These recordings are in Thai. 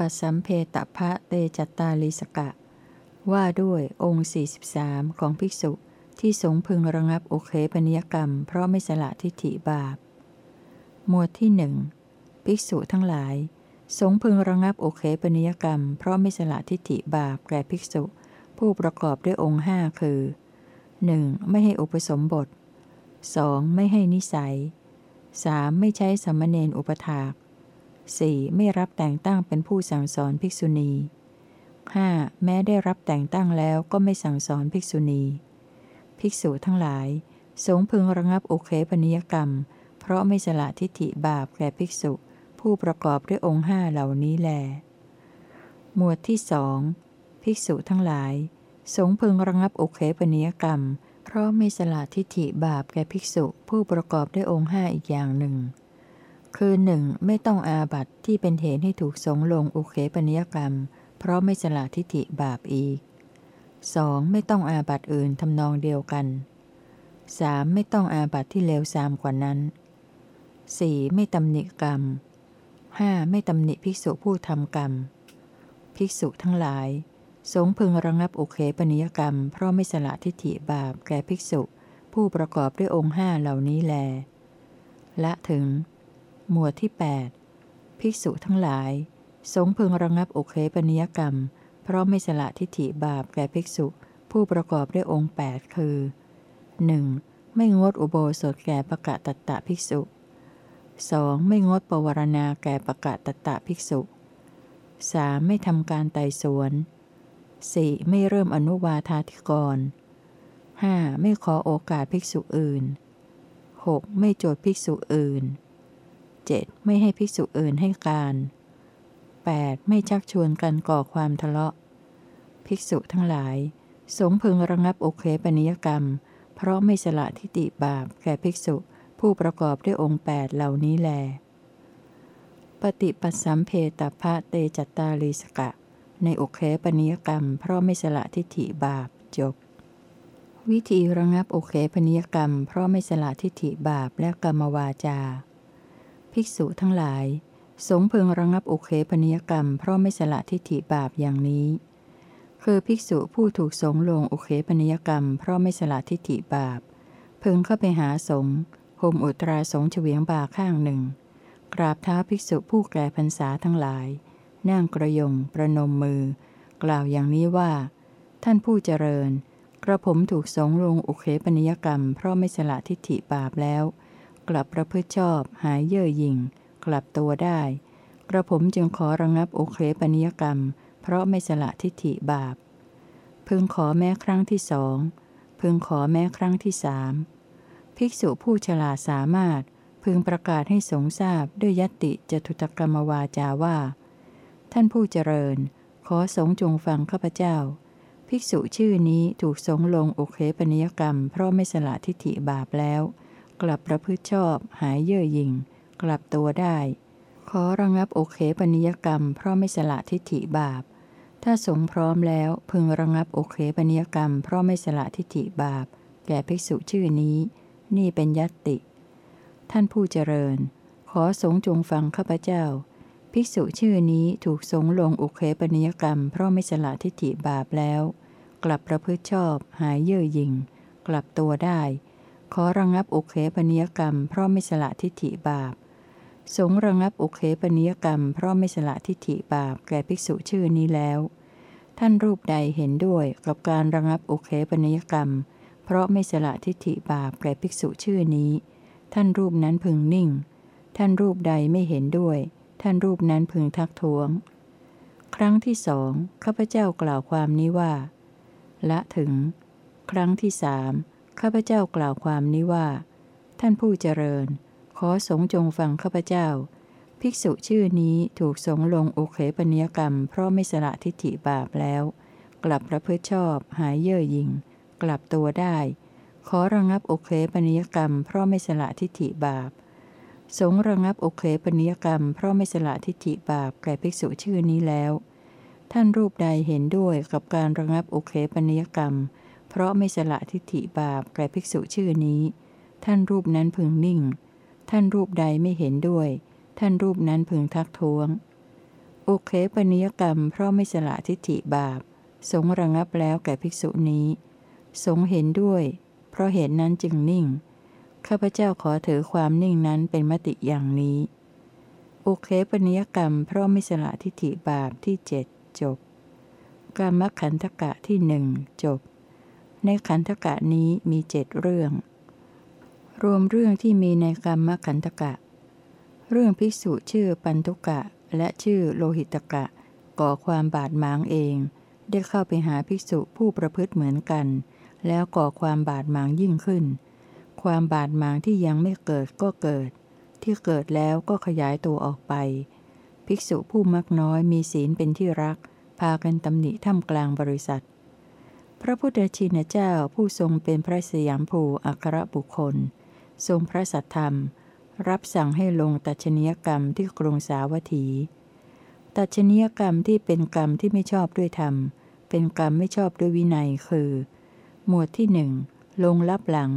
ปัสสัมเพตพระเตจัตตาลิสกะ ว่าด้วยองค์ 43 ของภิกษุที่สงพึงระงับโอเคปนิยกรรม เพราะไม่สละทิฏฐิบาป หมวดที่หนึ่งภิกษุทั้งหลาย สงพึงระงับโอเคปนิยกรรม เพราะไม่สละทิฏฐิบาปแก่ภิกษุ ผู้ประกอบด้วยองค์ห้าคือ 1. ไม่ให้อุปสมบท 2. ไม่ให้นิสัย 3. ไม่ใช้สมณเณรอุปถาก 4. ไม่รับแต่งตั้งเป็นผู้สั่งสอนภิกษุณี 5. แม้ได้รับแต่งตั้งแล้วก็ไม่สั่งสอนภิกษุณี ภิกษุทั้งหลาย สงพึงระงับโอเคปนิยกรรม เพราะไม่สละทิฏฐิบาปแก่ภิกษุ ผู้ประกอบด้วยองค์ห้าเหล่านี้แล หมวดที่สองภิกษุทั้งหลาย สงพึงระงับโอเคปนิยกรรม เพราะไม่สละทิฏฐิบาปแก่ภิกษุ ผู้ประกอบด้วยองค์ห้าอีกอย่างหนึ่ง คือหนึ่งไม่ต้องอาบัตที่เป็นเหตุให้ถูกสงลงโอเคปนิยกรรม เพราะไม่สละทิฏฐิบาปอีก 2. ไม่ต้องอาบัตอื่นทำนองเดียวกัน 3. ไม่ต้องอาบัตที่เลวทรามกว่านั้น 4. ไม่ตำหนิกรรม 5. ไม่ตำหนิภิกษุผู้ทำกรรม ภิกษุทั้งหลาย สงพึงระงับอุเคปนิยกรรม เพราะไม่สละทิฏฐิบาปแก่ภิกษุ ผู้ประกอบด้วยองค์ห้าเหล่านี้แล ละถึง หมวดที่ 8 ภิกษุทั้งหลาย สงพึงระงับอุเคปนิยกรรม เพราะไม่สละทิฏฐิบาปแก่ภิกษุผู้ประกอบด้วยองค์ 8 คือ 1. ไม่งดอุโบสถแก่ประกะตัตตะภิกษุ 2. ไม่งดปวารณาแก่ประกะตัตตะภิกษุ 3. ไม่ทำการไต่สวน 4. ไม่เริ่มอนุวาธาธิกร 5. ไม่ขอโอกาสภิกษุอื่น 6. ไม่โจทย์ภิกษุอื่น 7. ไม่ให้ภิกษุอื่นให้การ 8. ไม่ชักชวนกันก่อความทะเลาะ ภิกษุทั้งหลาย สงพึงระงับโอเคปนิยกรรม เพราะไม่สละทิฏฐิบาปแก่ภิกษุผู้ประกอบด้วยองค์แปดเหล่านี้แล ปฏิปัสสัมเพตพระเตจัตตาลีสกะ ในโอเคปนิยกรรม เพราะไม่สละทิฏฐิบาปจบวิธีระงับโอเคปนิยกรรม เพราะไม่สละทิฏฐิบาปและกรรมวาจา ภิกษุทั้งหลาย สงพึงระงับโอเคปนิยกรรม เพราะไม่สละทิฏฐิบาปอย่างนี้ คือภิกษุผู้ถูกสงลงโอเคปนิยกรรม เพราะไม่สละทิฏฐิบาป พึงเข้าไปหาสงห่มอุตราสงเฉวียงบาข้างหนึ่ง กราบเท้าภิกษุผู้แก่พรรษาทั้งหลายนั่งกระยงประนมมือ กล่าวอย่างนี้ว่า ท่านผู้เจริญ กระผมถูกสงลงโอเคปนิยกรรม เพราะไม่สละทิฏฐิบาปแล้ว กลับประพฤติชอบ หายเย่อหยิ่ง กลับตัวได้ กระผมจึงขอระงับโอเคปนิยกรรม เพราะไม่สละทิฏฐิบาป พึงขอแม้ครั้งที่สอง พึงขอแม้ครั้งที่สามภิกษุผู้ฉลาดสามารถ พึงประกาศให้สงทราบด้วยยตติจตุตกรรมวาจาว่า ท่านผู้เจริญ ขอสงจงฟังข้าพเจ้า ภิกษุชื่อนี้ถูกสงลงโอเคปนิยกรรม เพราะไม่สละทิฏฐิบาปแล้ว กลับประพฤติชอบ หายเย่อหยิ่ง กลับตัวได้ ขอระงับโอเคปนิยกรรม เพราะไม่สละทิฏฐิบาป ถ้าสงพร้อมแล้วพึงระงับโอเคปนิยกรรม เพราะไม่สละทิฏฐิบาป แก่ภิกษุชื่อนี้ นี่เป็นยัตติ ท่านผู้เจริญ ขอสงจงฟังข้าพเจ้า ภิกษุชื่อนี้ถูกสงลงอุเคปนิยกรรม เพราะไม่สละทิฏฐิบาปแล้ว กลับประพฤติชอบ หายเย่อหยิ่ง กลับตัวได้ ขอระงับอุเคปนิยกรรม เพราะไม่สละทิฏฐิบาป สงระงับอุเคปนิยกรรม เพราะไม่สละทิฏฐิบาปแก่ภิกษุชื่อนี้แล้ว ท่านรูปใดเห็นด้วยกับการระงับอุเคปนิยกรรม เพราะไม่สละทิฏฐิบาปแก่ภิกษุชื่อนี้ ท่านรูปนั้นพึงนิ่ง ท่านรูปใดไม่เห็นด้วย ท่านรูปนั้นพึงทักท้วง ครั้งที่สองข้าพเจ้ากล่าวความนี้ว่า ละถึง ครั้งที่สาม ข้าพเจ้ากล่าวความนี้ว่า ท่านผู้เจริญ ขอสงจงฟังข้าพเจ้า ภิกษุชื่อนี้ถูกสงลงโอเคปนิยกรรม เพราะไม่สละทิฏฐิบาปแล้ว กลับประพฤติชอบ หายเย่อหยิ่ง กลับตัวได้ ขอระงับโอเคปนิยกรรม เพราะไม่สละทิฏฐิบาป สงระงับโอเคปนิยกรรม เพราะไม่สละทิฏฐิบาปแก่ภิกษุชื่อนี้แล้ว ท่านรูปใดเห็นด้วยกับการระงับโอเคปนิยกรรมเพราะไม่สละทิฏฐิบาปแก่ภิกษุชื่อนี้ ท่านรูปนั้นพึงนิ่ง ท่านรูปใดไม่เห็นด้วย ท่านรูปนั้นพึงทักท้วง โอเคปนิยกรรม เพราะไม่สละทิฏฐิบาป สงระงับแล้วแก่ภิกษุนี้ สงเห็นด้วย เพราะเหตุนั้นจึงนิ่ง ข้าพเจ้าขอถือความนิ่งนั้นเป็นมติอย่างนี้ โอเคปนิยกรรม เพราะไม่สละทิฏฐิบาปที่เจ็ดจบกรรมขันธกะที่หนึ่งจบ ในขันธกะนี้มีเจ็ดเรื่อง รวมเรื่องที่มีในกรรมขันธกะ เรื่องภิกษุชื่อปันทุกะและชื่อโลหิตกะ ก่อความบาดหมางเอง ได้เข้าไปหาภิกษุผู้ประพฤติเหมือนกัน แล้วก่อความบาดหมางยิ่งขึ้น ความบาดหมางที่ยังไม่เกิดก็เกิด ที่เกิดแล้วก็ขยายตัวออกไป ภิกษุผู้มักน้อยมีศีลเป็นที่รัก พากันตำหนิท่ามกลางบริษัท พระพุทธชินเจ้าผู้ทรงเป็นพระสยามภูอัครบุคคล ทรงพระสัทธรรม รับสั่งให้ลงตัชนียกรรมที่กรุงสาวัตถี ตัชนียกรรมที่เป็นกรรมที่ไม่ชอบด้วยธรรม เป็นกรรมไม่ชอบด้วยวินัยคือ หมวดที่หนึ่งลงลับหลัง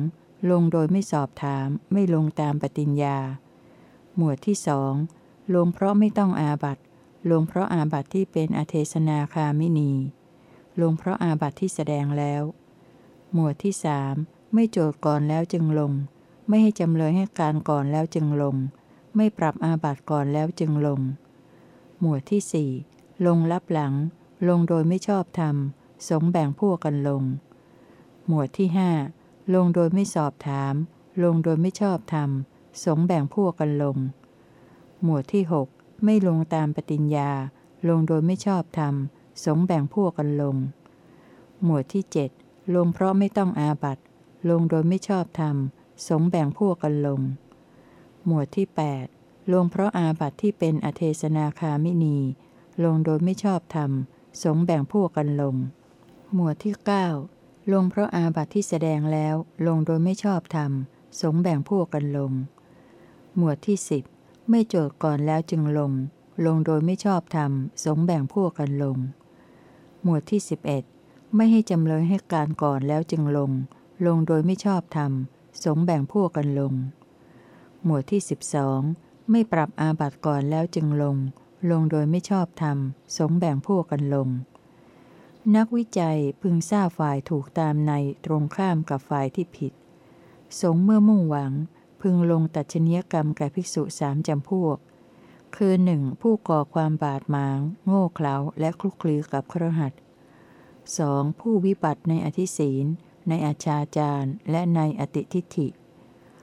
ลงโดยไม่สอบถาม ไม่ลงตามปฏิญญา หมวดที่สองลงเพราะไม่ต้องอาบัตลงเพราะอาบัตที่เป็นอเทศนาคามินี ลงเพราะอาบัตที่แสดงแล้ว หมวดที่สามไม่โจทย์ก่อนแล้วจึงลง ไม่ให้จำเลยให้การก่อนแล้วจึงลง ไม่ปรับอาบัตก่อนแล้วจึงลง หมวดที่สี่ลงลับหลัง ลงโดยไม่ชอบธรรม สงแบ่งพวกกันลง หมวดที่ห้าลงโดยไม่สอบถาม ลงโดยไม่ชอบธรรม สงแบ่งพวกกันลง หมวดที่หกไม่ลงตามปฏิญญา ลงโดยไม่ชอบธรรม สงแบ่งพวกกันลง หมวดที่เจ็ดลงเพราะไม่ต้องอาบัตลงโดยไม่ชอบธรรม สงแบ่งพวกกันลง หมวดที่ 8 ลงเพราะอาบัตที่เป็นอเทศนาคามินี ลงโดยไม่ชอบธรรม สงแบ่งพวกกันลง หมวดที่ 9 ลงเพราะอาบัตที่แสดงแล้ว ลงโดยไม่ชอบธรรม สงแบ่งพวกกันลง หมวดที่ 10 ไม่โจทย์ก่อนแล้วจึงลง ลงโดยไม่ชอบธรรม สงแบ่งพวกกันลง หมวดที่ 11 ไม่ให้จำเลยให้การก่อนแล้วจึงลง ลงโดยไม่ชอบธรรม สงแบ่งพวกกันลง หมวดที่ 12 ไม่ปรับอาบัติก่อนแล้วจึงลง ลงโดยไม่ชอบธรรม สงแบ่งพวกกันลง นักวิจัยพึงทราบฝ่ายถูกตามในตรงข้ามกับฝ่ายที่ผิด สงเมื่อมุ่งหวัง พึงลงตัดชนียกรรมแก่ภิกษุสามจำพวก คือหนึ่งผู้ก่อความบาดหมาง โง่เขลาและคลุกคลีกับครหัสสองผู้วิบัติในอธิศีลในอาชาจารและในอติทิฏฐิ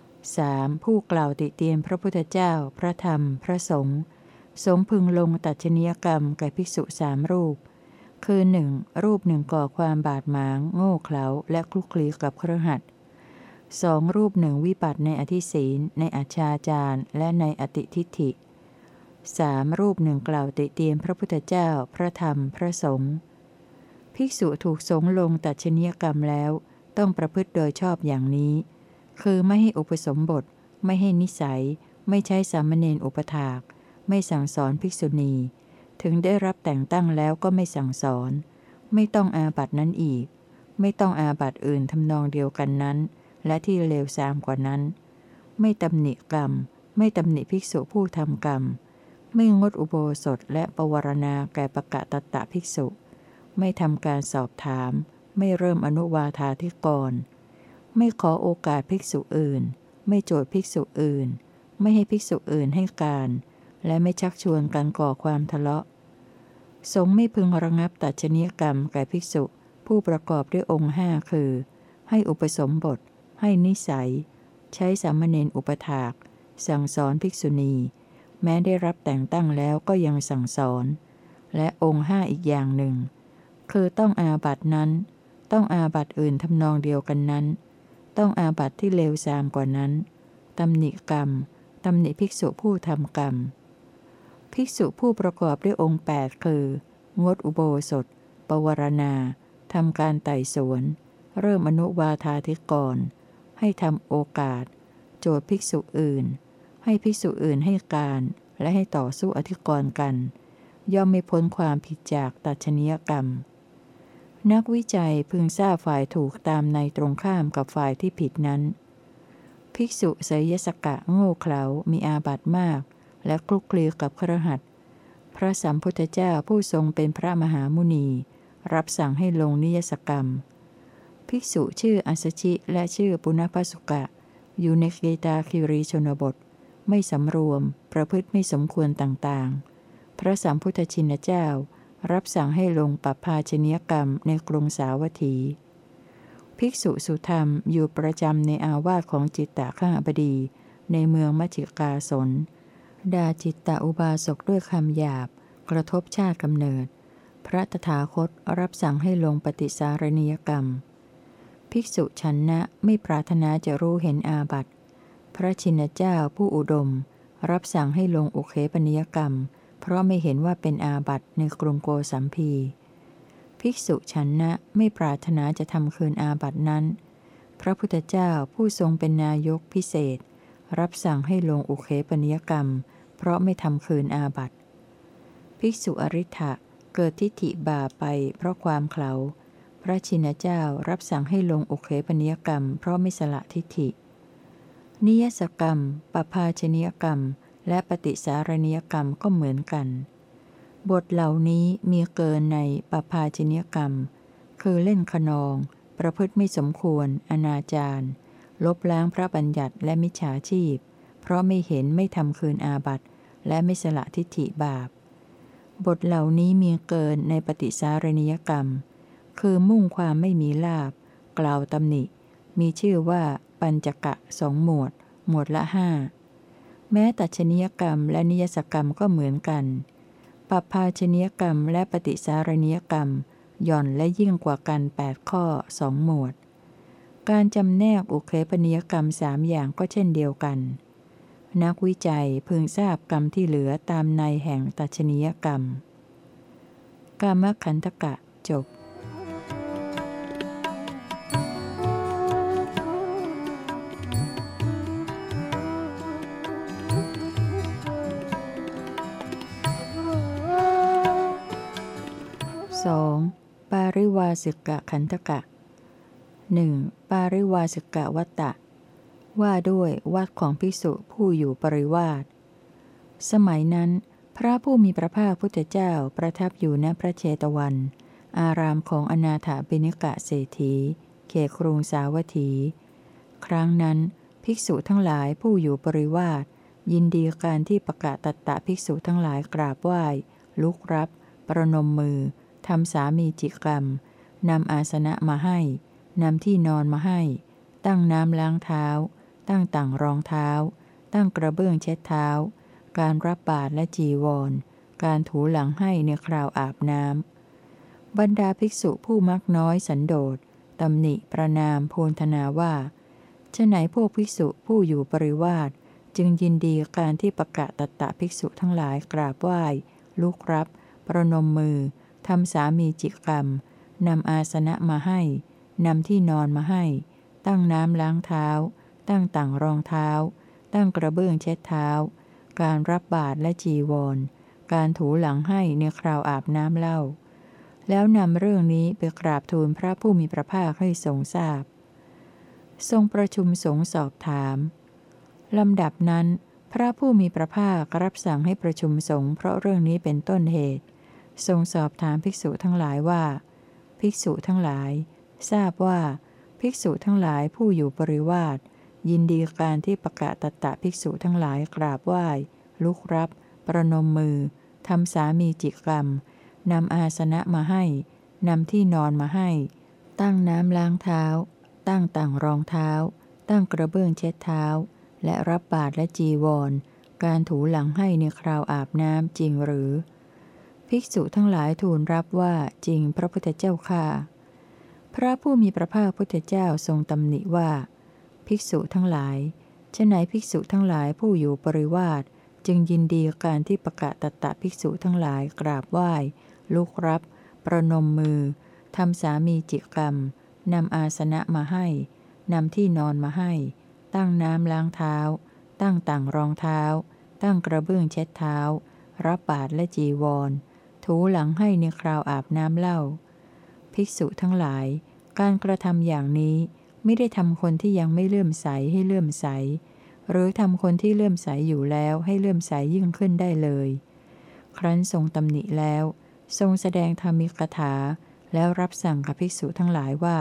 3. ผู้กล่าวติเตียนพระพุทธเจ้า พระธรรม พระสงฆ์สงพึงลงตัดชนียกรรมแก่ภิกษุสามรูป คือหนึ่งรูปหนึ่งก่อความบาดหมาง โง่เขลาและคลุกคลีกับเครือหัดสองรูปหนึ่งวิบัติในอธิศีลในอาชาจารและในอติทิฏฐิ สามรูปหนึ่งกล่าวติเตียนพระพุทธเจ้า พระธรรม พระสงฆ์ ภิกษุถูกสงลงตัดชนียกรรมแล้ว ต้องประพฤติโดยชอบอย่างนี้ คือไม่ให้อุปสมบท ไม่ให้นิสัย ไม่ใช้สามเณรอุปถาก ไม่สั่งสอนภิกษุณี ถึงได้รับแต่งตั้งแล้วก็ไม่สั่งสอน ไม่ต้องอาบัตินั้นอีก ไม่ต้องอาบัติอื่นทำนองเดียวกันนั้น และที่เลวทรามกว่านั้น ไม่ตำหนิกรรม ไม่ตำหนิภิกษุผู้ทำกรรม ไม่งดอุโบสถและปวารณาแก่ปะกะตะตะภิกษุ ไม่ทำการสอบถาม ไม่เริ่มอนุวาธาธิกร ไม่ขอโอกาสภิกษุอื่น ไม่โจทย์ภิกษุอื่น ไม่ให้ภิกษุอื่นให้การ และไม่ชักชวนกันก่อความทะเลาะ สงฆ์ไม่พึงระงับตัดชนียกรรมแก่ภิกษุ ผู้ประกอบด้วยองค์ห้าคือ ให้อุปสมบท ให้นิสัย ใช้สามเณรอุปถาก สั่งสอนภิกษุณี แม้ได้รับแต่งตั้งแล้วก็ยังสั่งสอน และองค์ห้าอีกอย่างหนึ่ง คือต้องอาบัตินั้น ต้องอาบัติอื่นทำนองเดียวกันนั้น ต้องอาบัติที่เลวทรามกว่านั้นตำหนิกรรมตำหนิภิกษุผู้ทำกรรม ภิกษุผู้ประกอบด้วยองค์ 8 คือ งดอุโบสถ ปวารณาทำการไต่สวน เริ่มอนุวาธาธิกร ให้ทำโอกาส โจทย์ภิกษุอื่น ให้ภิกษุอื่นให้การและให้ต่อสู้อธิกรณ์กัน ย่อมไม่พ้นความผิดจากตัชนียกรรม นักวิจัยพึงทราบฝ่ายถูกตามในตรงข้ามกับฝ่ายที่ผิดนั้น ภิกษุไสยสกะโง่เขลา มีอาบัติมาก และคลุกคลีกับครหัสพระสัมพุทธเจ้าผู้ทรงเป็นพระมหามุนี รับสั่งให้ลงนิยสกรรม ภิกษุชื่ออัสชิและชื่อปุณพสุกะ อยู่ในเกตาคิรีชนบท ไม่สำรวม ประพฤติไม่สมควรต่างๆ พระสัมพุทธชินเจ้า รับสั่งให้ลงปัปภาชนียกรรมในกรุงสาวัตถี ภิกษุสุธรรมอยู่ประจำในอาวาสของจิตตะข้าบดี ในเมืองมัจจิกาสนดาจิตตะอุบาสกด้วยคำหยาบ กระทบชาติกำเนิด พระตถาคตรับสั่งให้ลงปฏิสารณียกรรม ภิกษุชันนะไม่ปรารถนาจะรู้เห็นอาบัติ พระชินเจ้าผู้อุดม รับสั่งให้ลงอุเคปนิยกรรม เพราะไม่เห็นว่าเป็นอาบัติในกรุงโกสัมพี ภิกษุชันนะไม่ปรารถนาจะทำคืนอาบัตินั้น พระพุทธเจ้าผู้ทรงเป็นนายกพิเศษ รับสั่งให้ลงอุเคปนิยกรรม เพราะไม่ทำคืนอาบัติ ภิกษุอริ t ะเกิดทิฏฐิบาไปเพราะความเขาพระชินเจ้ารับสั่งให้ลงอุเคปนิยกรรม เพราะไม่สละทิฏฐิ นิยสกรรม ปภาชนิยกรรม และปฏิสารณิยกรรมก็เหมือนกัน บทเหล่านี้มีเกินในปภาชนิยกรรม คือเล่นขนอง ประพฤติไม่สมควร อนาจารลบล้างพระบัญญัติและมิจฉาชีพ เพราะไม่เห็นไม่ทำคืนอาบัติและไม่สละทิฏฐิบาป บทเหล่านี้มีเกินในปฏิสารณิยกรรม คือมุ่งความไม่มีลาบ กล่าวตำหนิ มีชื่อว่า ปัญจกะสองหมวด หมวดละห้าแม้ตัชนิยกรรมและนิยสกรรมก็เหมือนกันปภาชนิยกรรมและปฏิสารณิยกรรม หย่อนและยิ่งกว่ากัน8ข้อสองหมวด การจำแนกอุเคปนิยกรรมสามอย่างก็เช่นเดียวกัน นักวิจัยพึงทราบกรรมที่เหลือตามในแห่งตัชนิยกรรมกามขันธกะจบ สิกะขันธกะหนึ่งปาริวาสิกะวัตตะ ว่าด้วยวัดของภิกษุผู้อยู่ปริวาสสมัยนั้น พระผู้มีพระภาคพุทธเจ้าประทับอยู่ณพระเชตวัน อารามของอนาถาบิณิกะเศรษฐีเขครุงสาวัตถี ครั้งนั้น ภิกษุทั้งหลายผู้อยู่ปริวาสยินดีการที่ประกาศตัตตะภิกษุทั้งหลายกราบไหว้ ลุกรับ ประนมมือทำสามีจิกรรม นำอาสนะมาให้ นำที่นอนมาให้ ตั้งน้ำล้างเท้า ตั้งต่างรองเท้า ตั้งกระเบื้องเช็ดเท้า การรับบาตรและจีวร การถูหลังให้ในคราวอาบน้ำ บรรดาภิกษุผู้มักน้อยสันโดษตำหนิประนามโพลธนาว่าชะไหนพวกภิกษุผู้อยู่ปริวาสจึงยินดีการที่ประกาศตัตตะภิกษุทั้งหลายกราบไหว้ ลุกรับ ประนมมือทำสามีจิกรรม นำอาสนะมาให้ นำที่นอนมาให้ ตั้งน้ำล้างเท้า ตั้งต่างรองเท้า ตั้งกระเบื้องเช็ดเท้า การรับบาตรและจีวร การถูหลังให้ในคราวอาบน้ำเล่า แล้วนำเรื่องนี้ไปกราบทูลพระผู้มีพระภาคให้ทรงทราบ ทรงประชุมสงสอบถามลำดับนั้น พระผู้มีพระภาครับสั่งให้ประชุมสงฆ์เพราะเรื่องนี้เป็นต้นเหตุ ทรงสอบถามภิกษุทั้งหลายว่า ภิกษุทั้งหลาย ทราบว่า ภิกษุทั้งหลายผู้อยู่บริวาสยินดีการที่ประกาศตตะภิกษุทั้งหลายกราบไหว้ลุกรับ ประนมมือทำสามีจิกรรมนำอาสนะมาให้นำที่นอนมาให้ ตั้งน้ำล้างเท้า ตั้งต่างรองเท้า ตั้งกระเบื้องเช็ดเท้า และรับบาตรและจีวร การถูหลังให้ในคราวอาบน้ำจริงหรือ ภิกษุทั้งหลายทูลรับว่าจริงพระพุทธเจ้าค่ะ พระผู้มีพระภาคพุทธเจ้าทรงตำหนิว่า ภิกษุทั้งหลายชะไหนภิกษุทั้งหลายผู้อยู่ปริวาสจึงยินดีการที่ประกาศตตะภิกษุทั้งหลายกราบไหว้ลุกรับ ประนมมือทำสามีจิกรรมนำอาสนะมาให้นำที่นอนมาให้ ตั้งน้ำล้างเท้า ตั้งต่างรองเท้า ตั้งกระเบื้องเช็ดเท้า รับบาตรและจีวร ถูหลังให้ในคราวอาบน้ำเล่า ภิกษุทั้งหลาย การกระทำอย่างนี้ไม่ได้ทำคนที่ยังไม่เลื่อมใสให้เลื่อมใส หรือทำคนที่เลื่อมใสอยู่แล้วให้เลื่อมใสยิ่งขึ้นได้เลย ครั้นทรงตำหนิแล้ว ทรงแสดงธรรมิกถา แล้วรับสั่งกับภิกษุทั้งหลายว่า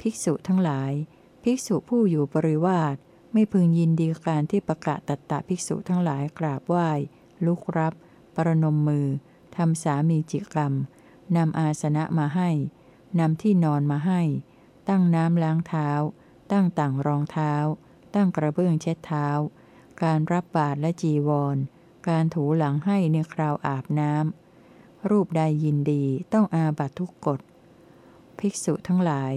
ภิกษุทั้งหลาย ภิกษุผู้อยู่บริวาสไม่พึงยินดีการที่ประกาศตัตตะภิกษุทั้งหลายกราบไหว้ลุกรับ ปรนมมือ ทำสามีจิกรรม นำอาสนะมาให้ นำที่นอนมาให้ ตั้งน้ำล้างเท้า ตั้งต่างรองเท้า ตั้งกระเบื้องเช็ดเท้า การรับบาตรและจีวร การถูหลังให้ในคราวอาบน้ำ รูปใดยินดีต้องอาบัตทุกกฎ ภิกษุทั้งหลาย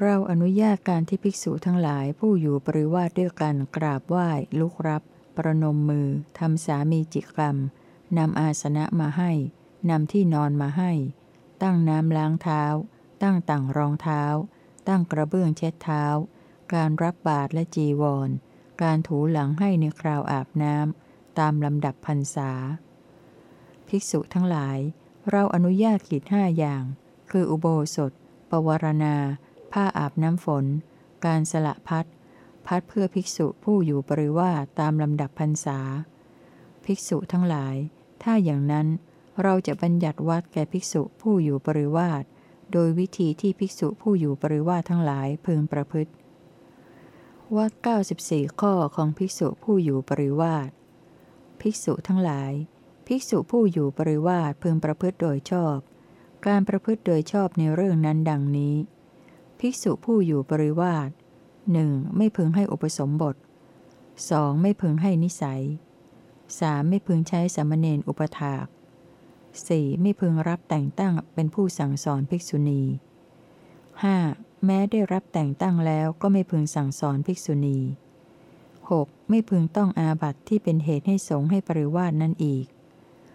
เราอนุญาตการที่ภิกษุทั้งหลายผู้อยู่ปริวาสด้วยกันกราบไหว้ ลุกรับ ประนมมือ ทำสามีจิกรรมนำอาสนะมาให้ นำที่นอนมาให้ ตั้งน้ำล้างเท้า ตั้งต่างรองเท้า ตั้งกระเบื้องเช็ดเท้า การรับบาตรและจีวร การถูหลังให้ในคราวอาบน้ำตามลำดับพรรษา ภิกษุทั้งหลาย เราอนุญาตกิจห้าอย่าง คืออุโบสถ ปวารณา ผ้าอาบน้ำฝน การสละพัดพัดเพื่อภิกษุผู้อยู่ปริวาตามลำดับพรรษา ภิกษุทั้งหลาย ถ้าอย่างนั้น เราจะบัญญัติวัดแก่ภิกษุผู้อยู่ปริวาสโดยวิธีที่ภิกษุผู้อยู่ปริวาสทั้งหลายพึงประพฤติว่า94 ข้อของภิกษุผู้อยู่ปริวาสภิกษุทั้งหลาย ภิกษุผู้อยู่ปริวาสพึงประพฤติโดยชอบ การประพฤติโดยชอบในเรื่องนั้นดังนี้ ภิกษุผู้อยู่ปริวาสหนึ่งไม่พึงให้อุปสมบท 2. ไม่พึงให้นิสัย 3. ไม่พึงใช้สมณเณรอุปถาก 4. ไม่พึงรับแต่งตั้งเป็นผู้สั่งสอนภิกษุณี 5. แม้ได้รับแต่งตั้งแล้วก็ไม่พึงสั่งสอนภิกษุณี 6. ไม่พึงต้องอาบัติที่เป็นเหตุให้สงให้ปริวาสนั้นอีก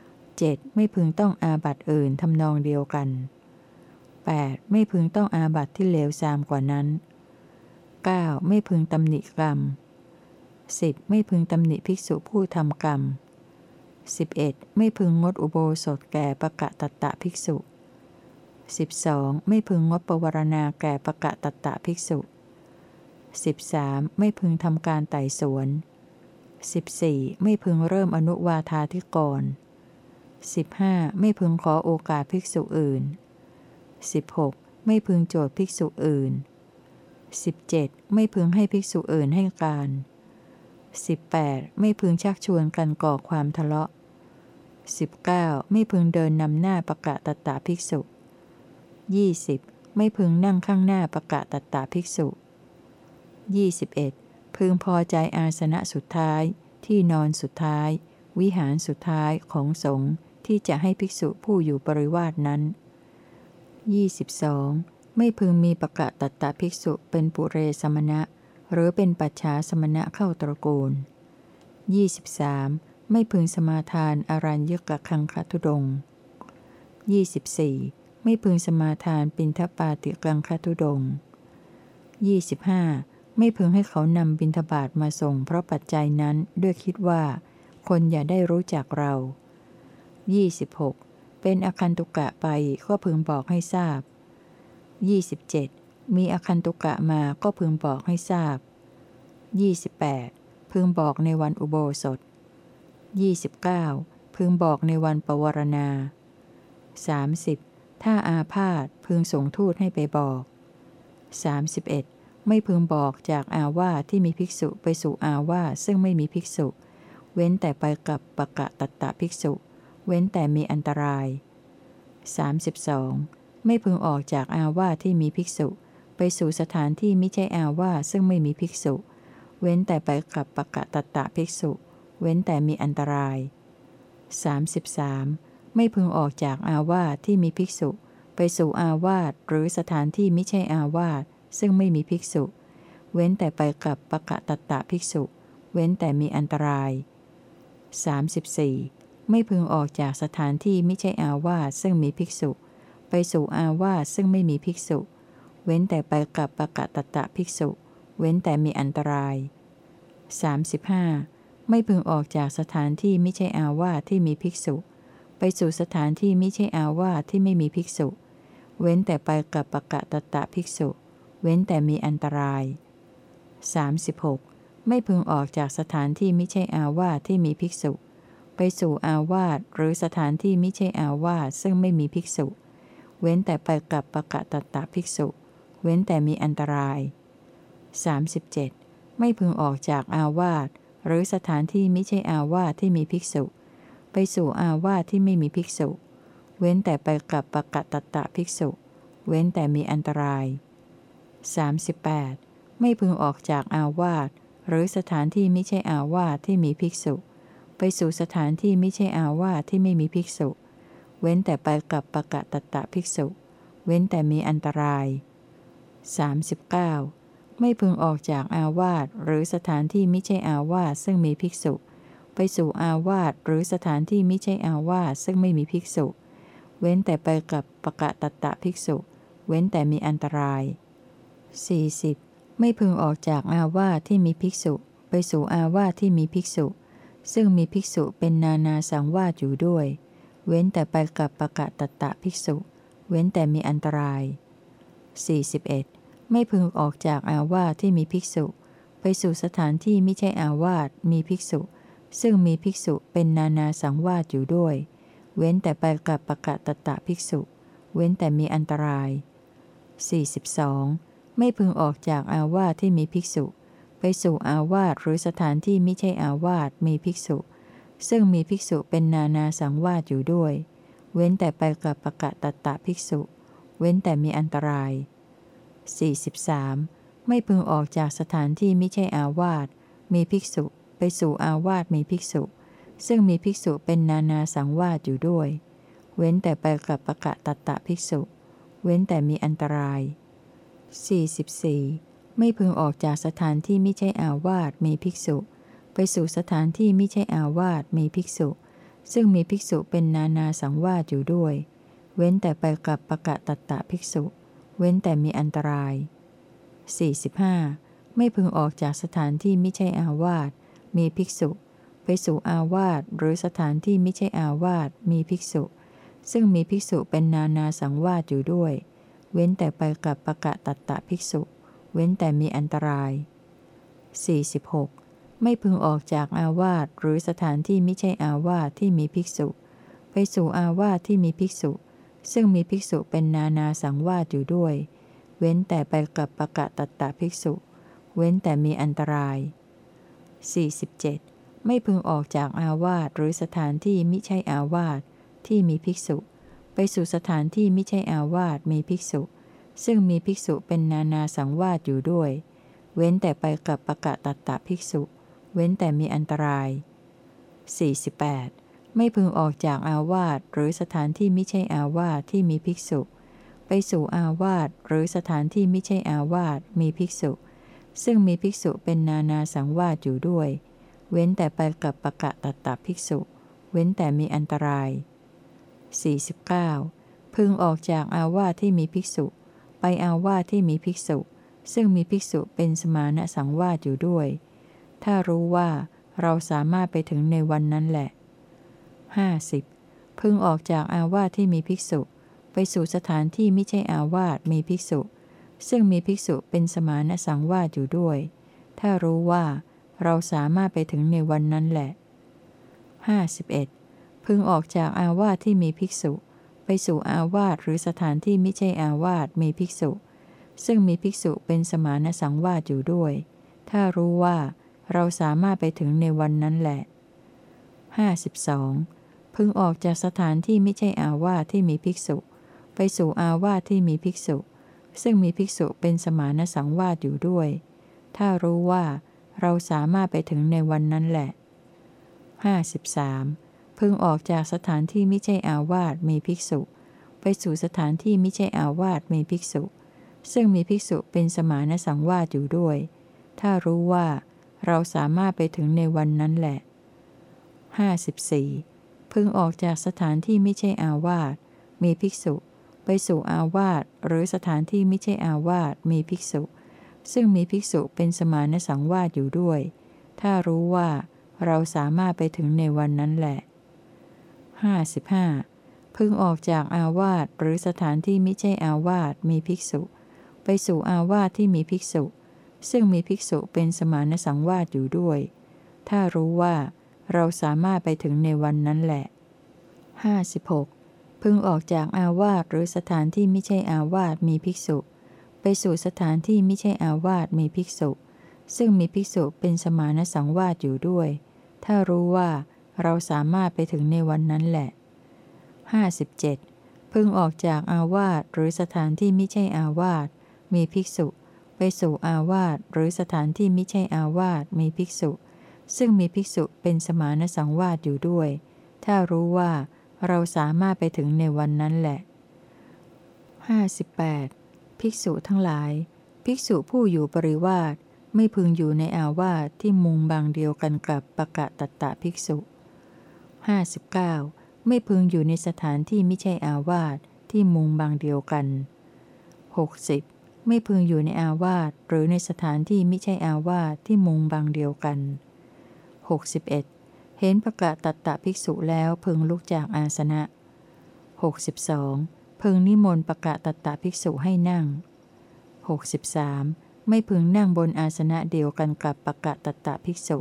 7. ไม่พึงต้องอาบัติอื่นทำนองเดียวกัน 8. ไม่พึงต้องอาบัติที่เลวทรามกว่านั้น 9. ไม่พึงตำหนิกรรม 10. ไม่พึงตำหนิภิกษุผู้ทำกรรม 11. ไม่พึงงดอุโบสถแก่ปะกะตะตะภิกษุ 12. ไม่พึงงดปวารณาแก่ปะกะตะตะภิกษุ 13. ไม่พึงทำการไต่สวน 14. ไม่พึงเริ่มอนุวาธาธิกร 15. ไม่พึงขอโอกาสภิกษุอื่น 16. ไม่พึงโจทย์ภิกษุอื่น 17. ไม่พึงให้ภิกษุอื่นให้การ 18. ไม่พึงชักชวนกันก่อความทะเลาะ 19. ไม่พึงเดินนำหน้าประกาศตตาภิกษุ 20. ไม่พึงนั่งข้างหน้าประกาศตตาภิกษุ 21. พึงพอใจอาสนะสุดท้าย ที่นอนสุดท้าย วิหารสุดท้ายของสงฆ์ที่จะให้ภิกษุผู้อยู่ปริวาสนั้น 22. ไม่พึงมีประกาศตตาภิกษุเป็นปุเรสมณะ หรือเป็นปัจฉาสมณะเข้าตระกูล 23. ไม่พึงสมาทานอารัญญกะคังคทุดง 24. ไม่พึงสมาทานปินทปาติกังคทุดง 25. ไม่พึงให้เขานำบินทบาทมาส่งเพราะปัจจัยนั้นด้วยคิดว่า คนอย่าได้รู้จักเรา 26. เป็นอคันตุกะไปก็พึงบอกให้ทราบ 27. มีอคันตุกะมาก็พึงบอกให้ทราบ 28. พึงบอกในวันอุโบสถ 29. พึงบอกในวันปวารณา 30. ถ้าอาพาธพึงส่งทูตให้ไปบอก 31. ไม่พึงบอกจากอาวาที่มีภิกษุไปสู่อาวาซึ่งไม่มีภิกษุ เว้นแต่ไปกับปะกะตัตตะภิกษุ เว้นแต่มีอันตราย 32. ไม่พึงออกจากอาวาที่มีภิกษุ ไปสู่สถานที่ไม่ใช่อาวาซึ่งไม่มีภิกษุ เว้นแต่ไปกับปะกะตัตตะภิกษุ เว้นแต่มีอันตราย 33. ไม่พึงออกจากอาวาสที่มีภิกษุ ไปสู่อาวาสหรือสถานที่ไม่ใช่อาวาสซึ่งไม่มีภิกษุ เว้นแต่ไปกับปะกะตะตะภิกษุ เว้นแต่มีอันตราย 34. ไม่พึงออกจากสถานที่ไม่ใช่อาวาสซึ่งมีภิกษุ ไปสู่อาวาสซึ่งไม่มีภิกษุ เว้นแต่ไปกับปะกะตะตะภิกษุ เว้นแต่มีอันตราย 35. ไม่พึงออกจากสถานที่ไม่ใช่อาวาสที่มีภิกษุ ไปสู่สถานที่ไม่ใช่อาวาสที่ไม่มีภิกษุ เว้นแต่ไปกับปะกะตะตะภิกษุ เว้นแต่มีอันตราย 36. ไม่พึงออกจากสถานที่ไม่ใช่อาวาสที่มีภิกษุ ไปสู่อาวาสหรือสถานที่ไม่ใช่อาวาสซึ่งไม่มีภิกษุ เว้นแต่ไปกับปะกะตะตะภิกษุ เว้นแต่มีอันตราย 37. ไม่พึงออกจากอาวาส หรือสถานที่ไม่ใช่อาวาสที่มีภิกษุ ไปสู่อาวาสที่ไม่มีภิกษุ เว้นแต่ไปกับปะกะตะตะภิกษุ เว้นแต่มีอันตราย 38. ไม่พึงออกจากอาวาสหรือสถานที่ไม่ใช่อาวาสที่มีภิกษุ ไปสู่สถานที่ไม่ใช่อาวาสที่ไม่มีภิกษุ เว้นแต่ไปกับปะกะตะตะภิกษุ เว้นแต่มีอันตราย 39. ไม่พึงออกจากอาวาสหรือสถานที่ไม่ใช่อาวาสซึ่งมีภิกษุ ไปสู่อาวาสหรือสถานที่ไม่ใช่อาวาสซึ่งไม่มีภิกษุ เว้นแต่ไปกับปะกะตะตะภิกษุ เว้นแต่มีอันตราย 40. ไม่พึงออกจากอาวาสที่มีภิกษุ ไปสู่อาวาสที่มีภิกษุ ซึ่งมีภิกษุเป็นนานาสังวาสอยู่ด้วย เว้นแต่ไปกับปะกะตะตะภิกษุ เว้นแต่มีอันตราย 41. ไม่พึงออกจากอาวาสที่มีภิกษุ ไปสู่สถานที่ไม่ใช่อาวาสมีภิกษุ ซึ่งมีภิกษุเป็นนานาสังวาสอยู่ด้วย เว้นแต่ไปกับปะกะตะตะภิกษุ เว้นแต่มีอันตราย 42. ไม่พึงออกจากอาวาสที่มีภิกษุ ไปสู่อาวาสหรือสถานที่ไม่ใช่อาวาสมีภิกษุ ซึ่งมีภิกษุเป็นนานาสังวาสอยู่ด้วย เว้นแต่ไปกับปะกะตะตะภิกษุ เว้นแต่มีอันตราย 43. ไม่พึงออกจากสถานที่ไม่ใช่อาวาสมีภิกษุไปสู่อาวาสมีภิกษุ ซึ่งมีภิกษุเป็นนานาสังวาสอยู่ด้วย เว้นแต่ไปกับปะกะตะตะภิกษุ เว้นแต่มีอันตราย 44. ไม่พึงออกจากสถานที่ไม่ใช่อาวาสมีภิกษุ ไปสู่สถานที่ไม่ใช่อาวาสมีภิกษุ ซึ่งมีภิกษุเป็นนานาสังวาสอยู่ด้วย เว้นแต่ไปกับปะกะตะตะภิกษุ เว้นแต่มีอันตราย 45. ไม่พึงออกจากสถานที่ไม่ใช่อาวาสมีภิกษุ ไปสู่อาวาสหรือสถานที่ไม่ใช่อาวาสมีภิกษุ ซึ่งมีภิกษุเป็นนานาสังวาสอยู่ด้วย เว้นแต่ไปกับปะกะตัตตะภิกษุ เว้นแต่มีอันตราย 46. ไม่พึงออกจากอาวาสหรือสถานที่ไม่ใช่อาวาสที่มีภิกษุ ไปสู่อาวาสที่มีภิกษุ ซึ่งมีภิกษุเป็นนานาสังวาสอยู่ด้วย เว้นแต่ไปกับปะกะตัตตะภิกษุ เว้นแต่มีอันตราย 47. ไม่พึงออกจากอาวาสหรือสถานที่มิใช่อาวาสที่มีภิกษุ ไปสู่สถานที่มิใช่อาวาสมีภิกษุ ซึ่งมีภิกษุเป็นนานาสังวาสอยู่ด้วย เว้นแต่ไปกับปะกะตัตตะภิกษุ เว้นแต่มีอันตราย 48. ไม่พึงออกจากอาวาสหรือสถานที่ไมิใช่อาวาสที่มีภิกษุ ไปสู่อาวาสหรือสถานที่ไม่ใช่อาวาสมีภิกษุ ซึ่งมีภิกษุเป็นนานาสังวาสอยู่ด้วย เว้นแต่ไปกับปะกะตัตตะภิกษุ เว้นแต่มีอันตราย 49. พึงออกจากอาวาสที่มีภิกษุ ไปอาวาสที่มีภิกษุ ซึ่งมีภิกษุเป็นสมาณสังวาสอยู่ด้วย ถ้ารู้ว่าเราสามารถไปถึงในวันนั้นแหละ 50. พึงออกจากอาวาสที่มีภิกษุ ไปสู่สถานที่ไม่ใช่อาวาสมีภิกษุ ซึ่งมีภิกษุเป็นสมาณสังวาสอยู่ด้วย ถ้ารู้ว่าเราสามารถไปถึงในวันนั้นแหละ 51. พึงออกจากอาวาสที่มีภิกษุ ไปสู่อาวาสหรือสถานที่ไม่ใช่อาวาสมีภิกษุ ซึ่งมีภิกษุเป็นสมานสังวาสอยู่ด้วย ถ้ารู้ว่าเราสามารถไปถึงในวันนั้นแหละ 52. พึงออกจากสถานที่ไม่ใช่อาวาสที่มีภิกษุ ไปสู่อาวาสที่มีภิกษุ ซึ่งมีภิกษุเป็นสมานสังวาสอยู่ด้วย ถ้ารู้ว่าเราสามารถไปถึงในวันนั้นแหละ 53. พึงออกจากสถานที่ไม่ใช่อาวาสมีภิกษุ ไปสู่สถานที่ไม่ใช่อาวาสมีภิกษุ ซึ่งมีภิกษุเป็นสมานสังวาสอยู่ด้วย ถ้ารู้ว่าเราสามารถไปถึงในวันนั้นแหละ 54. พึงออกจากสถานที่ไม่ใช่อาวาสมีภิกษุ ไปสู่อาวาสหรือสถานที่ไม่ใช่อาวาสมีภิกษุ ซึ่งมีภิกษุเป็นสมานสังวาสอยู่ด้วย ถ้ารู้ว่าเราสามารถไปถึงในวันนั้นแหละ 55. พึงออกจากอาวาสหรือสถานที่ไม่ใช่อาวาสมีภิกษุ ไปสู่อาวาสที่มีภิกษุ ซึ่งมีภิกษุเป็นสมานสังวาสอยู่ด้วย ถ้ารู้ว่า เราสามารถไปถึงในวันนั้นแหละ 56. พึงออกจากอาวาสหรือสถานที่ไม่ใช่อาวาสมีภิกษุ ไปสู่สถานที่ไม่ใช่อาวาสมีภิกษุ ซึ่งมีภิกษุเป็นสมานสังวาสอยู่ด้วย ถ้ารู้ว่าเราสามารถไปถึงในวันนั้นแหละ 57. พึงออกจากอาวาสหรือสถานที่ไม่ใช่อาวาสมีภิกษุ ไปสู่อาวาสหรือสถานที่ไม่ใช่อาวาสมีภิกษุ ซึ่งมีภิกษุเป็นสมานสังวาสอยู่ด้วย ถ้ารู้ว่าเราสามารถไปถึงในวันนั้นแหละ 58. ภิกษุทั้งหลาย ภิกษุผู้อยู่ปริวาสไม่พึงอยู่ในอาวาสที่มุงบางเดียวกันกับปะกะตะตะภิกษุ 59. ไม่พึงอยู่ในสถานที่ไม่ใช่อาวาสที่มุงบางเดียวกัน 60. ไม่พึงอยู่ในอาวาสหรือในสถานที่ไม่ใช่อาวาสที่มุงบางเดียวกัน 61. เห็นประกาศตัตตะภิกษุแล้วพึงลุกจากอาสนะ 62. พึงนิมนต์ประกาศตัตตะภิกษุให้นั่ง 63. ไม่พึงนั่งบนอาสนะเดียวกันกับประกาศตัตตะภิกษุ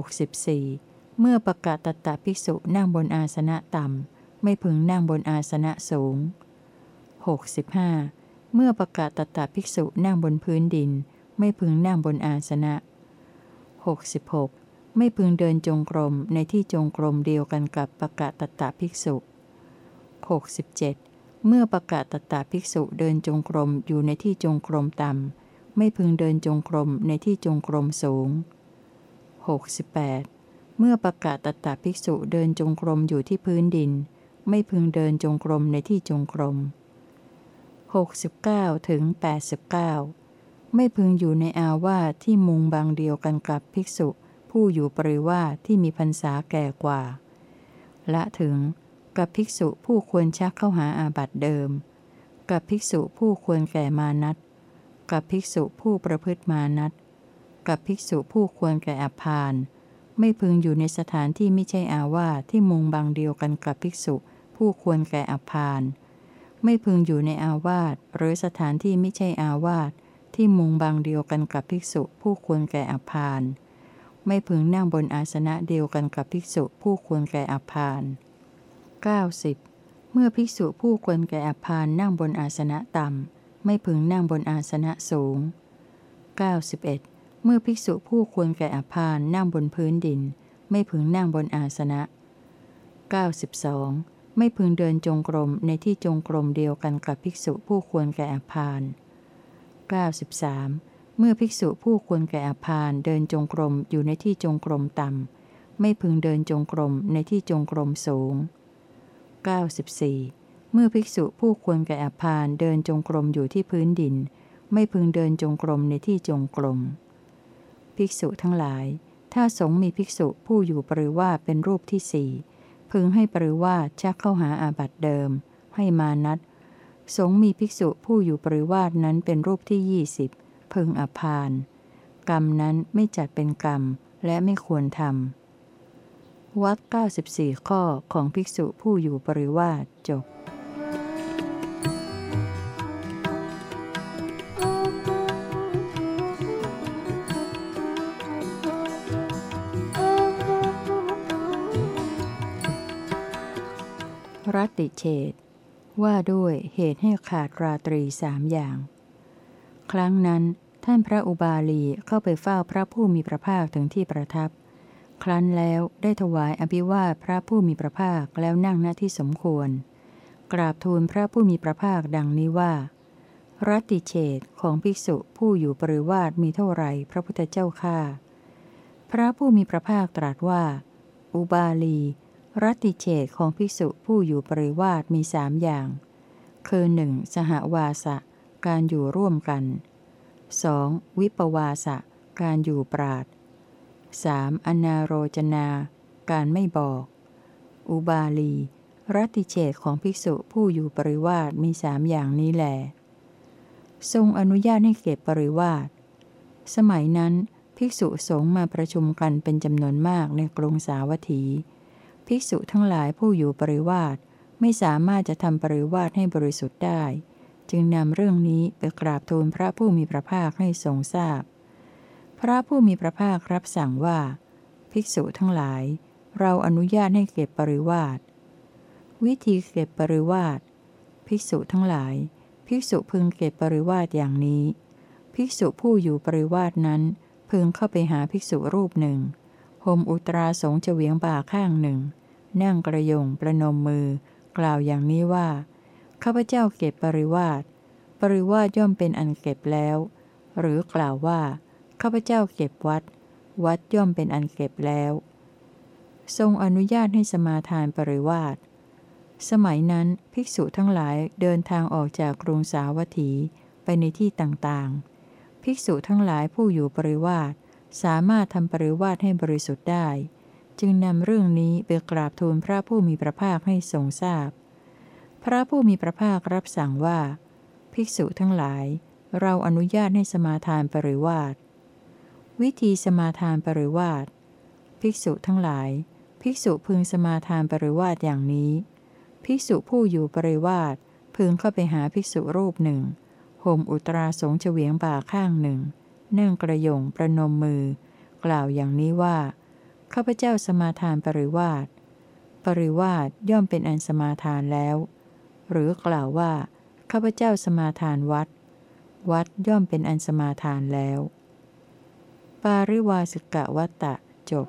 64. เมื่อประกาศตัตตะภิกษุนั่งบนอาสนะต่ำ ไม่พึงนั่งบนอาสนะสูง 65. เมื่อประกาศตัตตะภิกษุนั่งบนพื้นดิน ไม่พึงนั่งบนอาสนะ 66. ไม่พึงเดินจงกรมในที่จงกรมเดียวกันกับปะกะตตะภิกษุ 67. เมื่อปะกะตตะภิกษุเดินจงกรมอยู่ในที่จงกรมต่ำ ไม่พึงเดินจงกรมในที่จงกรมสูง 68. เมื่อปะกะตตะภิกษุเดินจงกรมอยู่ที่พื้นดิน ไม่พึงเดินจงกรมในที่จงกรม 69ถึง89 ไม่พึงอยู่ในอาวาสที่มุงบางเดียวกันกับภิกษุ ผู้อยู่ปริวาที่มีพรรษาแก่กว่า ละถึงกับภิกษุผู้ควรชักเข้าหาอาบัติเดิม กับภิกษุผู้ควรแก่มานัตกับภิกษุผู้ประพฤติมานัตกับภิกษุผู้ควรแก่อภานไม่พึงอยู่ในสถานที่ไม่ใช่อาวาสที่มุงบางเดียวกันกับภิกษุผู้ควรแก่อภานไม่พึงอยู่ในอาวาสหรือสถานที่ไม่ใช่อาวาสที่มุงบางเดียวกันกับภิกษุผู้ควรแก่อภาน ไม่พึงนั่งบนอาสนะเดียวกันกับภิกษุผู้ควรแก่อภาน 90. เมื่อภิกษุผู้ควรแก่อภานนั่งบนอาสนะต่ำ ไม่พึงนั่งบนอาสนะสูง 91. เมื่อภิกษุผู้ควรแก่อภานนั่งบนพื้นดิน ไม่พึงนั่งบนอาสนะ 92. ไม่พึงเดินจงกรมในที่จงกรมเดียวกันกับภิกษุผู้ควรแก่อภาน 93. เมื่อภิกษุผู้ควรแก่อภานเดินจงกรมอยู่ในที่จงกรมต่ำ ไม่พึงเดินจงกรมในที่จงกรมสูง 94. เมื่อภิกษุผู้ควรแก่อภานเดินจงกรมอยู่ที่พื้นดิน ไม่พึงเดินจงกรมในที่จงกรม ภิกษุทั้งหลาย ถ้าสงมีภิกษุผู้อยู่ปริวาเป็นรูปที่สี่พึงให้ปริวาชักเข้าหาอาบัติเดิม ให้มานัดสงมีภิกษุผู้อยู่ปริวาสนั้นเป็นรูปที่ยี่สิบ พึงอภานกรรมนั้นไม่จัดเป็นกรรมและไม่ควรทำวัด94 ข้อของภิกษุผู้อยู่ปริวาสจบรัติเฉดว่าด้วยเหตุให้ขาดราตรีสามอย่าง ครั้งนั้น ท่านพระอุบาลีเข้าไปเฝ้าพระผู้มีพระภาคถึงที่ประทับ ครั้นแล้วได้ถวายอภิวาทพระผู้มีพระภาคแล้วนั่งหน้าที่สมควร กราบทูลพระผู้มีพระภาคดังนี้ว่า รัติเฉดของภิกษุผู้อยู่ปริวาสมีเท่าไรพระพุทธเจ้าข้าพระผู้มีพระภาคตรัสว่า อุบาลี รัติเฉดของภิกษุผู้อยู่ปริวาสมีสามอย่าง คือหนึ่งสหวาสะ การอยู่ร่วมกัน 2. วิปวาสะ การอยู่ปราด 3. อนาโรจนา การไม่บอก อุบาลี รัติเฉดของภิกษุผู้อยู่ปริวาสมีสามอย่างนี้แหลทรงอนุญาตให้เก็บปริวาส สมัยนั้น ภิกษุสงฆ์มาประชุมกันเป็นจำนวนมากในกรุงสาวัตถี ภิกษุทั้งหลายผู้อยู่ปริวาสไม่สามารถจะทำปริวาสให้บริสุทธิ์ได้ จึงนำเรื่องนี้ไปกราบทูลพระผู้มีพระภาคให้ทรงทราบพระผู้มีพระภาครับสั่งว่า ภิกษุทั้งหลาย เราอนุญาตให้เก็บปริวาสวิธีเก็บปริวาสภิกษุทั้งหลาย ภิกษุพึงเก็บปริวาสอย่างนี้ ภิกษุผู้อยู่ปริวาสนั้นพึงเข้าไปหาภิกษุรูปหนึ่งห่มอุตราสงเฉวียงบ่าข้างหนึ่ง นั่งกระยงประนมมือ กล่าวอย่างนี้ว่า ข้าพเจ้าเก็บปริวาสปริวาสย่อมเป็นอันเก็บแล้ว หรือกล่าวว่า ข้าพเจ้าเก็บวัด วัดย่อมเป็นอันเก็บแล้ว ทรงอนุญาตให้สมาทานปริวาสสมัยนั้นภิกษุทั้งหลายเดินทางออกจากกรุงสาวัตถีไปในที่ต่างๆ ภิกษุทั้งหลายผู้อยู่ปริวาสสามารถทำปริวาสให้บริสุทธิ์ได้ จึงนำเรื่องนี้ไปกราบทูลพระผู้มีพระภาคให้ทรงทราบพ พระผู้มีพระภาครับสั่งว่า ภิกษุทั้งหลาย เราอนุญาตให้สมาทานปริวาสวิธีสมาทานปริวาสภิกษุทั้งหลาย ภิกษุพึงสมาทานปริวาสอย่างนี้ ภิกษุผู้อยู่ปริวาสพึงเข้าไปหาภิกษุรูปหนึ่งห่มอุตราสงเฉวียงบ่าข้างหนึ่งนั่งกระยงประนมมือ กล่าวอย่างนี้ว่าข้าพเจ้าสมาทานปริวาสปริวาสย่อมเป็นอันสมาทานแล้ว หรือกล่าวว่าข้าพเจ้าสมาทานวัด วัดย่อมเป็นอันสมาทานแล้ว ปาริวาสกะวัตตะจบ